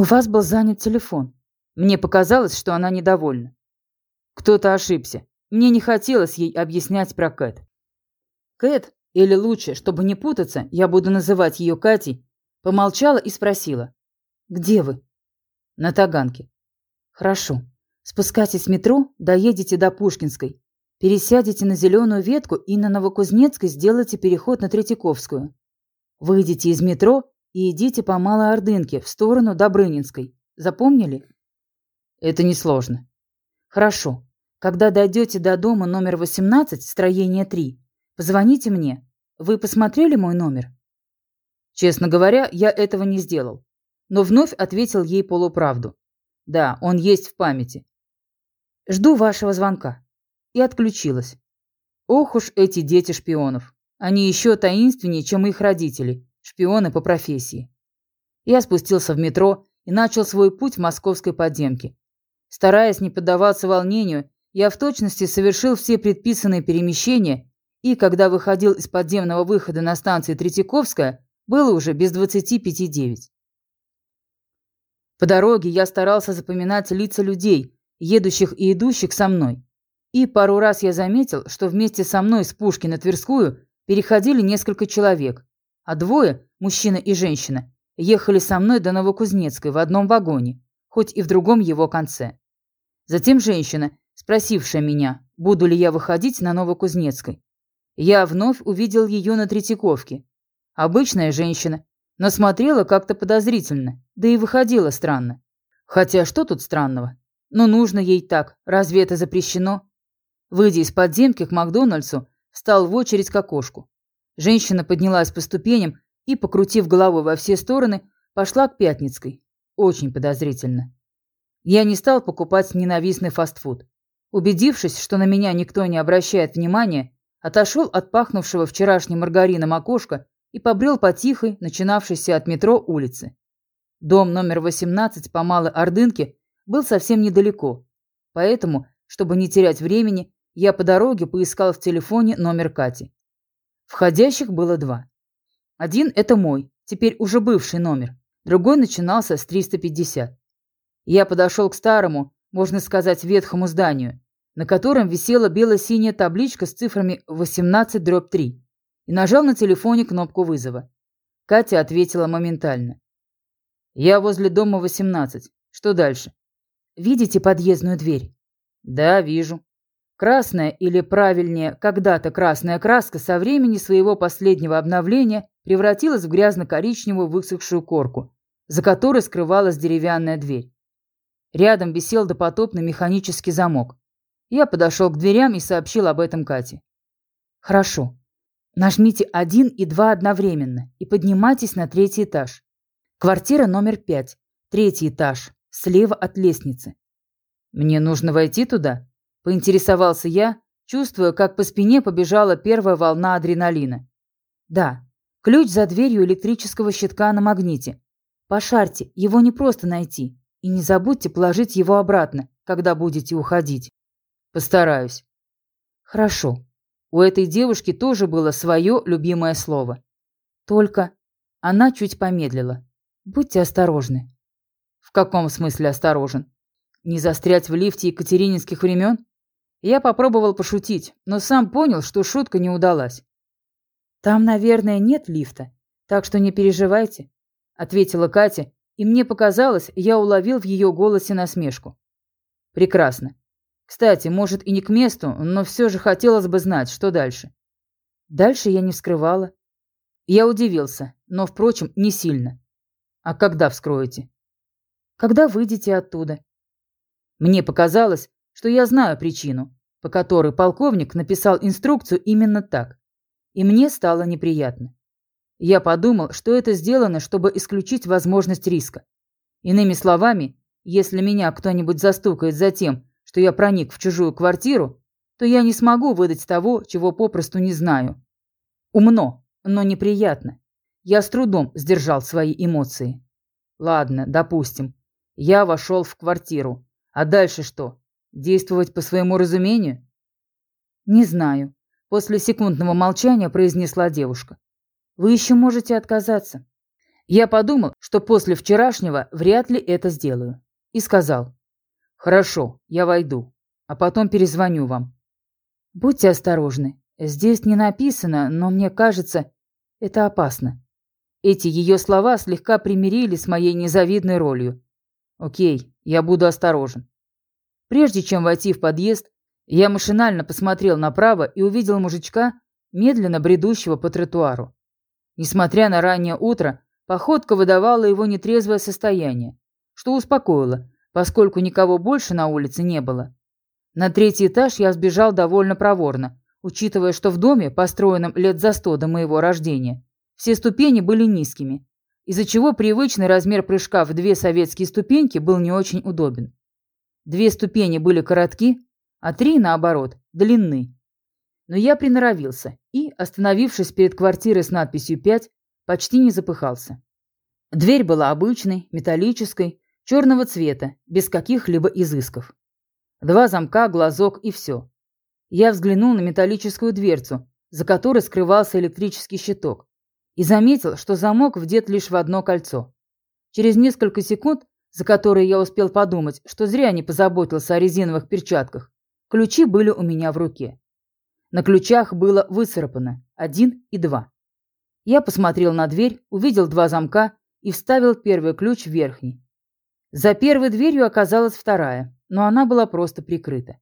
У вас был занят телефон. Мне показалось, что она недовольна. Кто-то ошибся. Мне не хотелось ей объяснять про Кэт. Кэт, или лучше, чтобы не путаться, я буду называть ее Катей, помолчала и спросила. «Где вы?» «На Таганке». «Хорошо. Спускайтесь в метро, доедете до Пушкинской. Пересядете на зеленую ветку и на Новокузнецкой сделайте переход на Третьяковскую. Выйдите из метро и идите по Малой Ордынке в сторону Добрынинской. Запомнили? Это несложно. Хорошо. Когда дойдете до дома номер 18, строение 3, позвоните мне. Вы посмотрели мой номер? Честно говоря, я этого не сделал. Но вновь ответил ей полуправду. Да, он есть в памяти. Жду вашего звонка. И отключилась. Ох уж эти дети шпионов. Они еще таинственнее, чем их родители, шпионы по профессии. Я спустился в метро и начал свой путь в московской подземке. Стараясь не поддаваться волнению, я в точности совершил все предписанные перемещения, и когда выходил из подземного выхода на станции Третьяковская, было уже без 25.9. По дороге я старался запоминать лица людей, едущих и идущих со мной. И пару раз я заметил, что вместе со мной с Пушки на Тверскую переходили несколько человек, а двое, мужчина и женщина, ехали со мной до Новокузнецкой в одном вагоне, хоть и в другом его конце. Затем женщина, спросившая меня, буду ли я выходить на Новокузнецкой. Я вновь увидел ее на Третьяковке. Обычная женщина, но смотрела как-то подозрительно, да и выходила странно. Хотя что тут странного? Но нужно ей так, разве это запрещено? Выйдя из подземки к Макдональдсу, встал в очередь к окошку. Женщина поднялась по ступеням и, покрутив головой во все стороны, пошла к Пятницкой. Очень подозрительно. Я не стал покупать ненавистный фастфуд. Убедившись, что на меня никто не обращает внимания, отошел от пахнувшего вчерашним маргарином окошка и побрел по тихой, начинавшейся от метро улице. Дом номер 18 по Малой Ордынке был совсем недалеко, поэтому, чтобы не терять времени, я по дороге поискал в телефоне номер Кати. Входящих было два. Один – это мой, теперь уже бывший номер, другой начинался с 350. Я подошел к старому, можно сказать, ветхому зданию, на котором висела бело-синяя табличка с цифрами 18-3, и нажал на телефоне кнопку вызова. Катя ответила моментально. «Я возле дома 18. Что дальше?» Видите подъездную дверь? Да, вижу. Красная, или правильнее, когда-то красная краска со времени своего последнего обновления превратилась в грязно-коричневую высохшую корку, за которой скрывалась деревянная дверь. Рядом висел допотопный механический замок. Я подошел к дверям и сообщил об этом Кате. «Хорошо. Нажмите один и два одновременно и поднимайтесь на третий этаж. Квартира номер пять, третий этаж, слева от лестницы. «Мне нужно войти туда?» – поинтересовался я, чувствуя, как по спине побежала первая волна адреналина. «Да, ключ за дверью электрического щитка на магните. Пошарьте, его не просто найти. И не забудьте положить его обратно, когда будете уходить». «Постараюсь». «Хорошо. У этой девушки тоже было свое любимое слово. Только...» Она чуть помедлила. «Будьте осторожны». В каком смысле осторожен? Не застрять в лифте екатерининских времен? Я попробовал пошутить, но сам понял, что шутка не удалась. «Там, наверное, нет лифта, так что не переживайте», — ответила Катя, и мне показалось, я уловил в ее голосе насмешку. «Прекрасно. Кстати, может и не к месту, но все же хотелось бы знать, что дальше». Дальше я не вскрывала. Я удивился, но, впрочем, не сильно. «А когда вскроете?» когда выйдете оттуда. Мне показалось, что я знаю причину, по которой полковник написал инструкцию именно так. И мне стало неприятно. Я подумал, что это сделано, чтобы исключить возможность риска. Иными словами, если меня кто-нибудь застукает за тем, что я проник в чужую квартиру, то я не смогу выдать того, чего попросту не знаю. Умно, но неприятно. Я с трудом сдержал свои эмоции. Ладно, допустим. Я вошел в квартиру. А дальше что? Действовать по своему разумению? Не знаю. После секундного молчания произнесла девушка. Вы еще можете отказаться. Я подумал, что после вчерашнего вряд ли это сделаю. И сказал, «Хорошо, я войду, а потом перезвоню вам». «Будьте осторожны. Здесь не написано, но мне кажется, это опасно». Эти ее слова слегка примирили с моей незавидной ролью. «Окей, я буду осторожен». Прежде чем войти в подъезд, я машинально посмотрел направо и увидел мужичка, медленно бредущего по тротуару. Несмотря на раннее утро, Походка выдавала его нетрезвое состояние, что успокоило, поскольку никого больше на улице не было. На третий этаж я сбежал довольно проворно, учитывая, что в доме, построенном лет за сто до моего рождения, все ступени были низкими, из-за чего привычный размер прыжка в две советские ступеньки был не очень удобен. Две ступени были коротки, а три, наоборот, длинны. Но я приноровился и, остановившись перед квартирой с надписью «5», почти не запыхался. Дверь была обычной, металлической, черного цвета, без каких-либо изысков. Два замка, глазок и все. Я взглянул на металлическую дверцу, за которой скрывался электрический щиток, и заметил, что замок вдет лишь в одно кольцо. Через несколько секунд, за которые я успел подумать, что зря не позаботился о резиновых перчатках, ключи были у меня в руке. На ключах было выцарапано один и два. Я посмотрел на дверь, увидел два замка и вставил первый ключ в верхний. За первой дверью оказалась вторая, но она была просто прикрыта.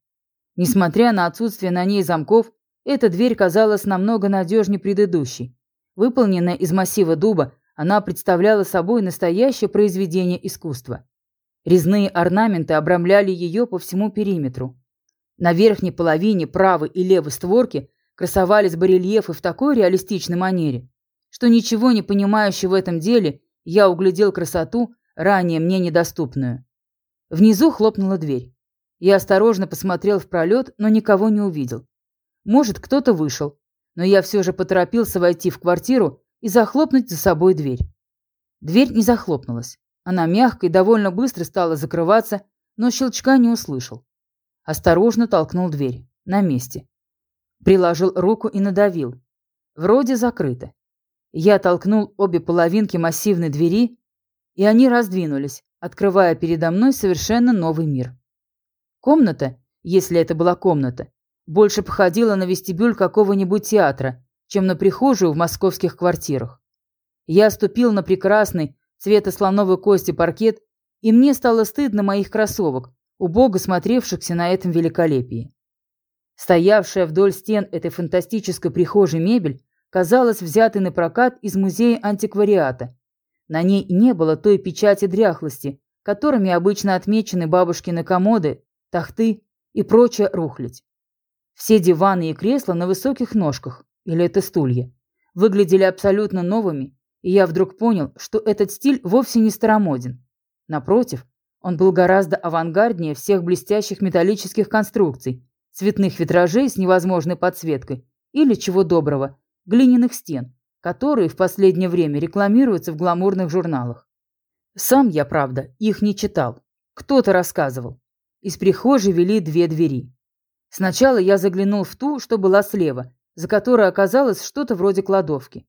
Несмотря на отсутствие на ней замков, эта дверь казалась намного надежнее предыдущей. Выполненная из массива дуба, она представляла собой настоящее произведение искусства. Резные орнаменты обрамляли ее по всему периметру. На верхней половине правой и левой створки красовались барельефы в такой реалистичной манере, что ничего не понимающий в этом деле, я углядел красоту, ранее мне недоступную. Внизу хлопнула дверь. Я осторожно посмотрел в пролет, но никого не увидел. Может, кто-то вышел, но я все же поторопился войти в квартиру и захлопнуть за собой дверь. Дверь не захлопнулась. Она мягко и довольно быстро стала закрываться, но щелчка не услышал. Осторожно толкнул дверь. На месте. Приложил руку и надавил. Вроде закрыто. Я толкнул обе половинки массивной двери, и они раздвинулись, открывая передо мной совершенно новый мир. Комната, если это была комната, больше походила на вестибюль какого-нибудь театра, чем на прихожую в московских квартирах. Я ступил на прекрасный, цвета слоновой кости паркет, и мне стало стыдно моих кроссовок, убого смотревшихся на этом великолепии. Стоявшая вдоль стен этой фантастической прихожей мебель казалось взятой на прокат из музея антиквариата. На ней не было той печати дряхлости, которыми обычно отмечены бабушкины комоды, тахты и прочая рухлядь. Все диваны и кресла на высоких ножках, или это стулья, выглядели абсолютно новыми, и я вдруг понял, что этот стиль вовсе не старомоден. Напротив, он был гораздо авангарднее всех блестящих металлических конструкций, цветных витражей с невозможной подсветкой или, чего доброго, глиняных стен, которые в последнее время рекламируются в гламурных журналах. Сам я, правда, их не читал. Кто-то рассказывал. Из прихожей вели две двери. Сначала я заглянул в ту, что была слева, за которой оказалось что-то вроде кладовки.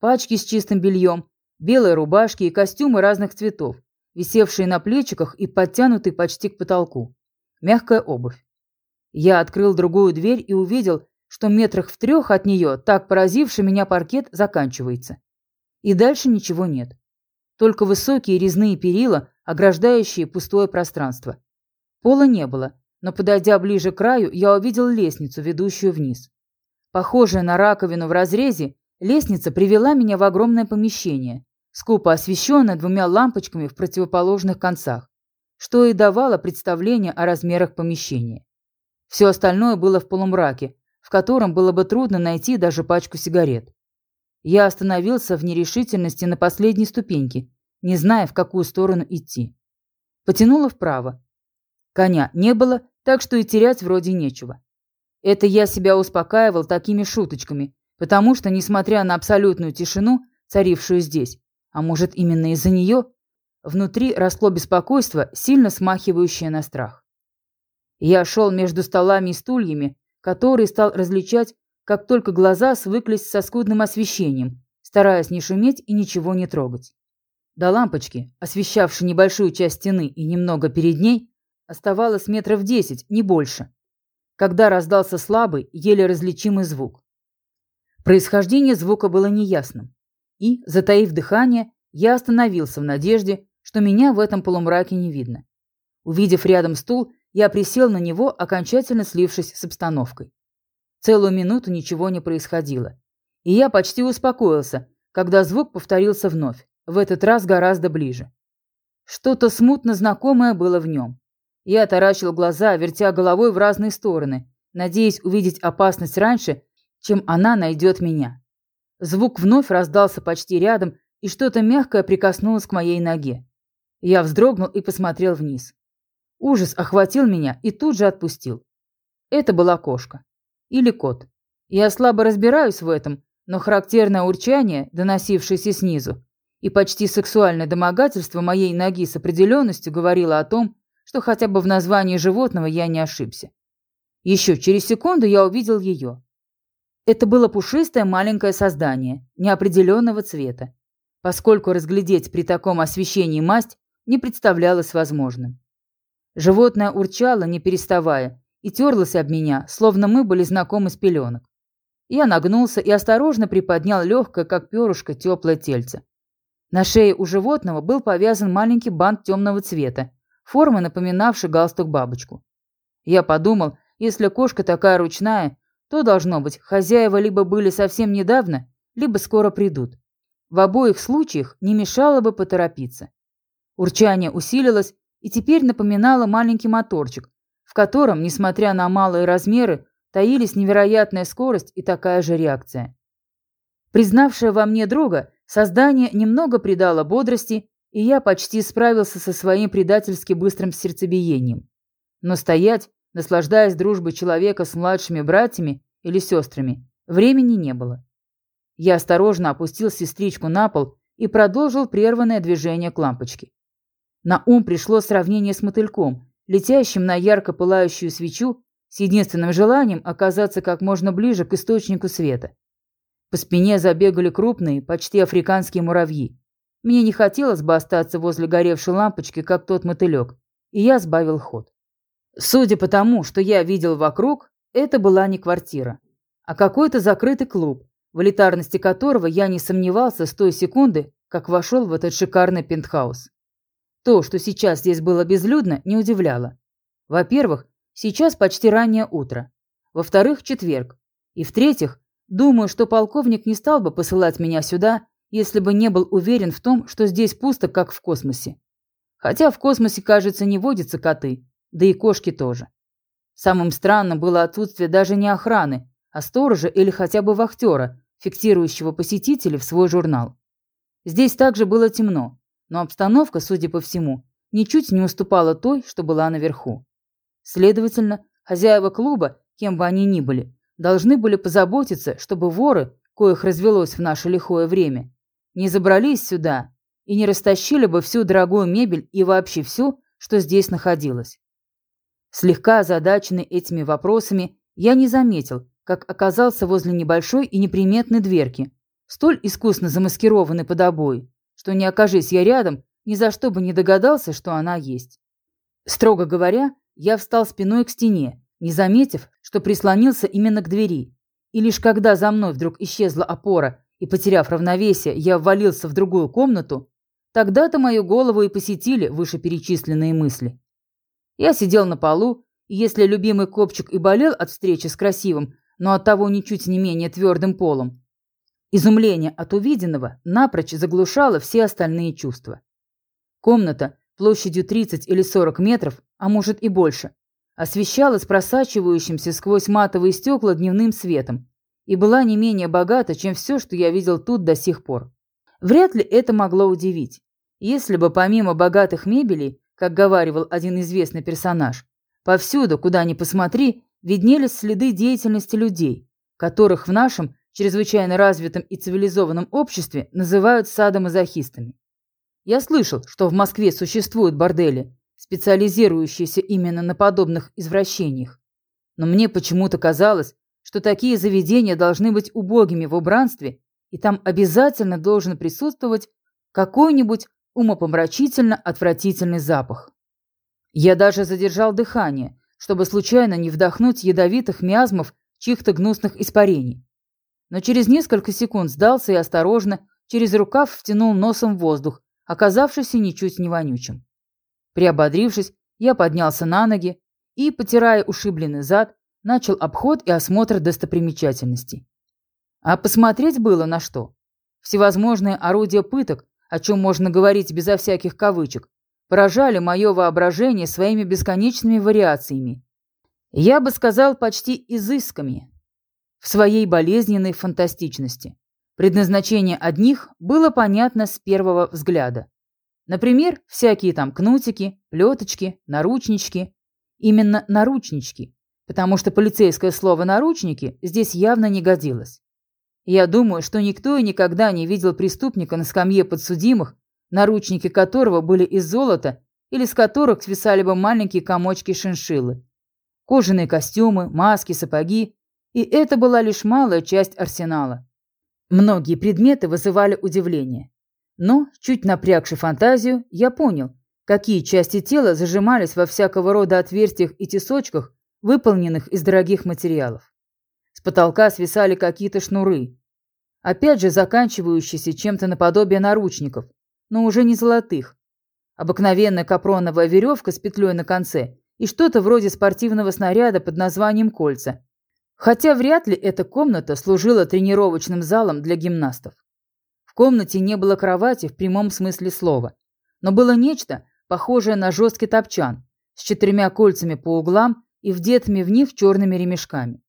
Пачки с чистым бельем, белые рубашки и костюмы разных цветов, висевшие на плечиках и подтянутые почти к потолку. Мягкая обувь. Я открыл другую дверь и увидел, что метрах в трех от нее, так поразивший меня паркет, заканчивается. И дальше ничего нет. Только высокие резные перила, ограждающие пустое пространство. Пола не было, но, подойдя ближе к краю, я увидел лестницу, ведущую вниз. Похожая на раковину в разрезе, лестница привела меня в огромное помещение, скупо освещенное двумя лампочками в противоположных концах, что и давало представление о размерах помещения. Все остальное было в полумраке, в котором было бы трудно найти даже пачку сигарет. Я остановился в нерешительности на последней ступеньке, не зная, в какую сторону идти. Потянуло вправо. Коня не было, так что и терять вроде нечего. Это я себя успокаивал такими шуточками, потому что, несмотря на абсолютную тишину, царившую здесь, а может именно из-за нее, внутри росло беспокойство, сильно смахивающее на страх. Я шел между столами и стульями, который стал различать, как только глаза свыклись со скудным освещением, стараясь не шуметь и ничего не трогать. До лампочки, освещавшей небольшую часть стены и немного перед ней, оставалось метров десять, не больше, когда раздался слабый, еле различимый звук. Происхождение звука было неясным, и, затаив дыхание, я остановился в надежде, что меня в этом полумраке не видно. Увидев рядом стул, я присел на него, окончательно слившись с обстановкой. Целую минуту ничего не происходило, и я почти успокоился, когда звук повторился вновь в этот раз гораздо ближе. Что-то смутно знакомое было в нем. Я таращил глаза, вертя головой в разные стороны, надеясь увидеть опасность раньше, чем она найдет меня. Звук вновь раздался почти рядом, и что-то мягкое прикоснулось к моей ноге. Я вздрогнул и посмотрел вниз. Ужас охватил меня и тут же отпустил. Это была кошка. Или кот. Я слабо разбираюсь в этом, но характерное урчание, доносившееся снизу, и почти сексуальное домогательство моей ноги с определенностью говорило о том, что хотя бы в названии животного я не ошибся. Еще через секунду я увидел ее. Это было пушистое маленькое создание, неопределенного цвета, поскольку разглядеть при таком освещении масть не представлялось возможным. Животное урчало, не переставая, и терлось об меня, словно мы были знакомы с пеленок. Я нагнулся и осторожно приподнял легкое, как перышко, теплое тельце. На шее у животного был повязан маленький бант темного цвета, формы напоминавший галстук-бабочку. Я подумал, если кошка такая ручная, то, должно быть, хозяева либо были совсем недавно, либо скоро придут. В обоих случаях не мешало бы поторопиться. Урчание усилилось и теперь напоминало маленький моторчик, в котором, несмотря на малые размеры, таились невероятная скорость и такая же реакция. Признавшая во мне друга, Создание немного придало бодрости, и я почти справился со своим предательски быстрым сердцебиением. Но стоять, наслаждаясь дружбой человека с младшими братьями или сестрами, времени не было. Я осторожно опустил сестричку на пол и продолжил прерванное движение к лампочке. На ум пришло сравнение с мотыльком, летящим на ярко пылающую свечу с единственным желанием оказаться как можно ближе к источнику света. По спине забегали крупные, почти африканские муравьи. Мне не хотелось бы остаться возле горевшей лампочки, как тот мотылек, и я сбавил ход. Судя по тому, что я видел вокруг, это была не квартира, а какой-то закрытый клуб, в элитарности которого я не сомневался с той секунды, как вошел в этот шикарный пентхаус. То, что сейчас здесь было безлюдно, не удивляло. Во-первых, сейчас почти раннее утро. Во-вторых, четверг. И в-третьих, Думаю, что полковник не стал бы посылать меня сюда, если бы не был уверен в том, что здесь пусто, как в космосе. Хотя в космосе, кажется, не водятся коты, да и кошки тоже. Самым странным было отсутствие даже не охраны, а сторожа или хотя бы вахтера, фиксирующего посетителей в свой журнал. Здесь также было темно, но обстановка, судя по всему, ничуть не уступала той, что была наверху. Следовательно, хозяева клуба, кем бы они ни были, должны были позаботиться, чтобы воры, коих развелось в наше лихое время, не забрались сюда и не растащили бы всю дорогую мебель и вообще все, что здесь находилось. Слегка озадаченный этими вопросами, я не заметил, как оказался возле небольшой и неприметной дверки, столь искусно замаскированной под обои, что не окажись я рядом, ни за что бы не догадался, что она есть. Строго говоря, я встал спиной к стене не заметив, что прислонился именно к двери. И лишь когда за мной вдруг исчезла опора и, потеряв равновесие, я ввалился в другую комнату, тогда-то мою голову и посетили вышеперечисленные мысли. Я сидел на полу, и если любимый копчик и болел от встречи с красивым, но оттого ничуть не менее твердым полом, изумление от увиденного напрочь заглушало все остальные чувства. Комната площадью 30 или 40 метров, а может и больше, освещалась просачивающимся сквозь матовые стекла дневным светом и была не менее богата, чем все, что я видел тут до сих пор. Вряд ли это могло удивить. Если бы помимо богатых мебелей, как говаривал один известный персонаж, повсюду, куда ни посмотри, виднелись следы деятельности людей, которых в нашем чрезвычайно развитом и цивилизованном обществе называют садомазохистами. Я слышал, что в Москве существуют бордели, специализирующиеся именно на подобных извращениях. Но мне почему-то казалось, что такие заведения должны быть убогими в убранстве, и там обязательно должен присутствовать какой-нибудь умопомрачительно отвратительный запах. Я даже задержал дыхание, чтобы случайно не вдохнуть ядовитых миазмов чьих-то гнусных испарений. Но через несколько секунд сдался и осторожно, через рукав втянул носом воздух, оказавшийся ничуть не вонючим. Приободрившись, я поднялся на ноги и, потирая ушибленный зад, начал обход и осмотр достопримечательностей. А посмотреть было на что. Всевозможные орудия пыток, о чем можно говорить безо всяких кавычек, поражали мое воображение своими бесконечными вариациями. Я бы сказал, почти изысками. В своей болезненной фантастичности. Предназначение одних было понятно с первого взгляда. Например, всякие там кнутики, плеточки, наручнички. Именно наручнички, потому что полицейское слово «наручники» здесь явно не годилось. Я думаю, что никто и никогда не видел преступника на скамье подсудимых, наручники которого были из золота или с которых свисали бы маленькие комочки шиншиллы. Кожаные костюмы, маски, сапоги. И это была лишь малая часть арсенала. Многие предметы вызывали удивление. Но, чуть напрягши фантазию, я понял, какие части тела зажимались во всякого рода отверстиях и тесочках, выполненных из дорогих материалов. С потолка свисали какие-то шнуры, опять же заканчивающиеся чем-то наподобие наручников, но уже не золотых. Обыкновенная капроновая веревка с петлей на конце и что-то вроде спортивного снаряда под названием «кольца». Хотя вряд ли эта комната служила тренировочным залом для гимнастов. В комнате не было кровати в прямом смысле слова, но было нечто, похожее на жесткий топчан, с четырьмя кольцами по углам и вдетыми в них черными ремешками.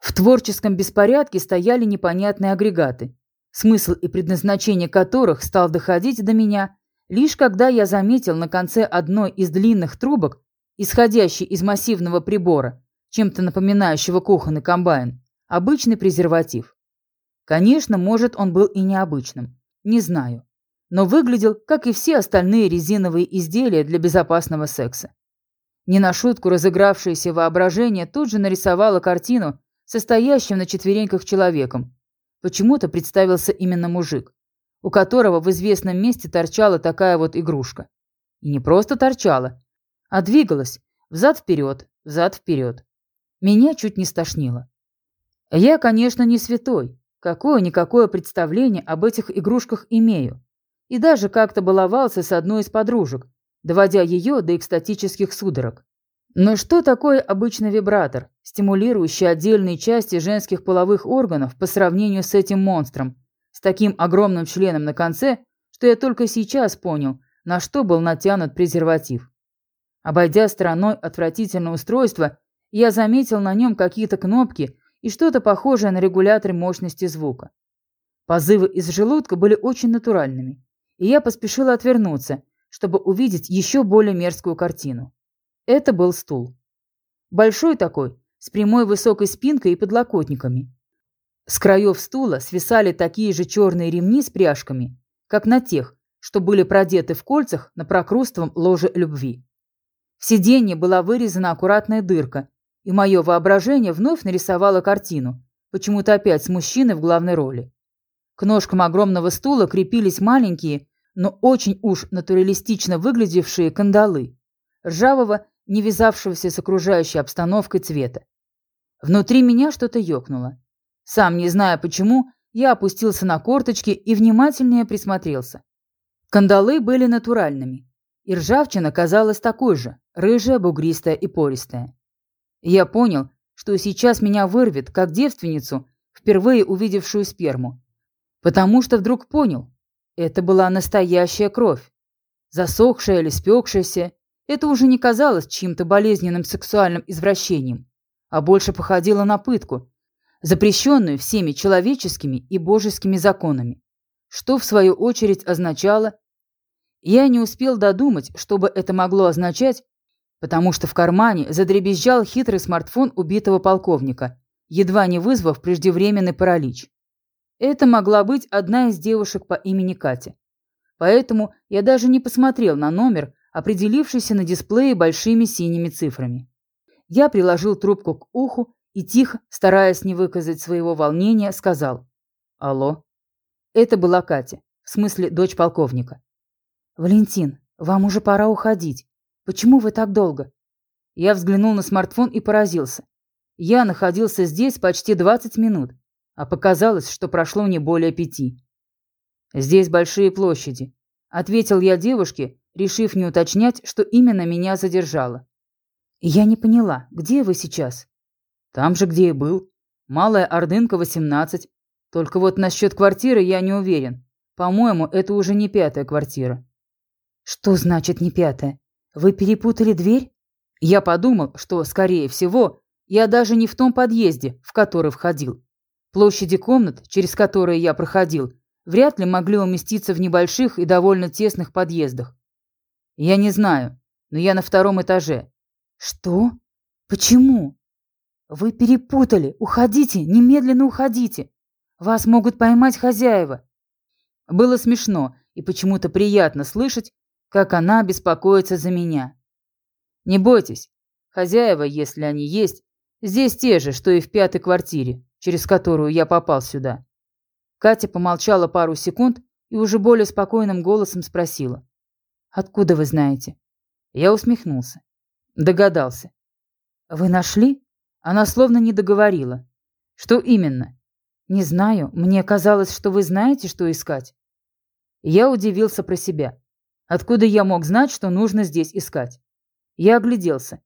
В творческом беспорядке стояли непонятные агрегаты, смысл и предназначение которых стал доходить до меня, лишь когда я заметил на конце одной из длинных трубок, исходящей из массивного прибора, чем-то напоминающего кухонный комбайн, обычный презерватив. Конечно, может, он был и необычным, не знаю, но выглядел, как и все остальные резиновые изделия для безопасного секса. Не на шутку разыгравшееся воображение тут же нарисовало картину состоящим на четвереньках человеком. Почему-то представился именно мужик, у которого в известном месте торчала такая вот игрушка. И не просто торчала, а двигалась взад-вперед, взад-вперед. Меня чуть не стошнило. Я, конечно, не святой, какое-никакое представление об этих игрушках имею. И даже как-то баловался с одной из подружек, доводя ее до экстатических судорог. Но что такое обычный вибратор, стимулирующий отдельные части женских половых органов по сравнению с этим монстром, с таким огромным членом на конце, что я только сейчас понял, на что был натянут презерватив. Обойдя стороной отвратительное устройство, я заметил на нем какие-то кнопки и что-то похожее на регулятор мощности звука. Позывы из желудка были очень натуральными, и я поспешила отвернуться, чтобы увидеть еще более мерзкую картину. Это был стул. Большой такой, с прямой высокой спинкой и подлокотниками. С краев стула свисали такие же черные ремни с пряжками, как на тех, что были продеты в кольцах на прокрустовом ложе любви. В сиденье была вырезана аккуратная дырка, и мое воображение вновь нарисовало картину, почему-то опять с мужчиной в главной роли. К ножкам огромного стула крепились маленькие, но очень уж натуралистично выглядевшие кандалы, ржавого не вязавшегося с окружающей обстановкой цвета. Внутри меня что-то ёкнуло. Сам не зная почему, я опустился на корточки и внимательнее присмотрелся. Кандалы были натуральными, и ржавчина казалась такой же, рыжая, бугристая и пористая. Я понял, что сейчас меня вырвет, как девственницу, впервые увидевшую сперму. Потому что вдруг понял, это была настоящая кровь. Засохшая или спекшаяся, это уже не казалось чьим-то болезненным сексуальным извращением, а больше походило на пытку, запрещенную всеми человеческими и божескими законами, что, в свою очередь, означало... Я не успел додумать, что бы это могло означать, потому что в кармане задребезжал хитрый смартфон убитого полковника, едва не вызвав преждевременный паралич. Это могла быть одна из девушек по имени Катя. Поэтому я даже не посмотрел на номер, определившийся на дисплее большими синими цифрами. Я приложил трубку к уху и тихо, стараясь не выказать своего волнения, сказал «Алло». Это была Катя, в смысле дочь полковника. «Валентин, вам уже пора уходить. Почему вы так долго?» Я взглянул на смартфон и поразился. Я находился здесь почти 20 минут, а показалось, что прошло не более пяти. «Здесь большие площади», — ответил я девушке, решив не уточнять, что именно меня задержало. «Я не поняла, где вы сейчас?» «Там же, где и был. Малая Ордынка, 18. Только вот насчет квартиры я не уверен. По-моему, это уже не пятая квартира». «Что значит не пятая? Вы перепутали дверь?» Я подумал, что, скорее всего, я даже не в том подъезде, в который входил. Площади комнат, через которые я проходил, вряд ли могли уместиться в небольших и довольно тесных подъездах. Я не знаю, но я на втором этаже. Что? Почему? Вы перепутали. Уходите, немедленно уходите. Вас могут поймать хозяева. Было смешно и почему-то приятно слышать, как она беспокоится за меня. Не бойтесь, хозяева, если они есть, здесь те же, что и в пятой квартире, через которую я попал сюда. Катя помолчала пару секунд и уже более спокойным голосом спросила. «Откуда вы знаете?» Я усмехнулся. Догадался. «Вы нашли?» Она словно не договорила. «Что именно?» «Не знаю. Мне казалось, что вы знаете, что искать». Я удивился про себя. Откуда я мог знать, что нужно здесь искать? Я огляделся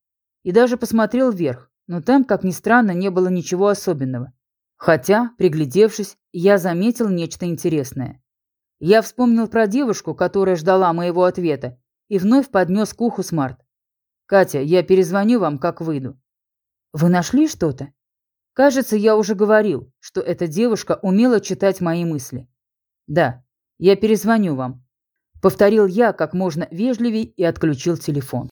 и даже посмотрел вверх, но там, как ни странно, не было ничего особенного. Хотя, приглядевшись, я заметил нечто интересное. Я вспомнил про девушку, которая ждала моего ответа, и вновь поднес к уху смарт. «Катя, я перезвоню вам, как выйду». «Вы нашли что-то?» «Кажется, я уже говорил, что эта девушка умела читать мои мысли». «Да, я перезвоню вам», Повторил я как можно вежливей и отключил телефон.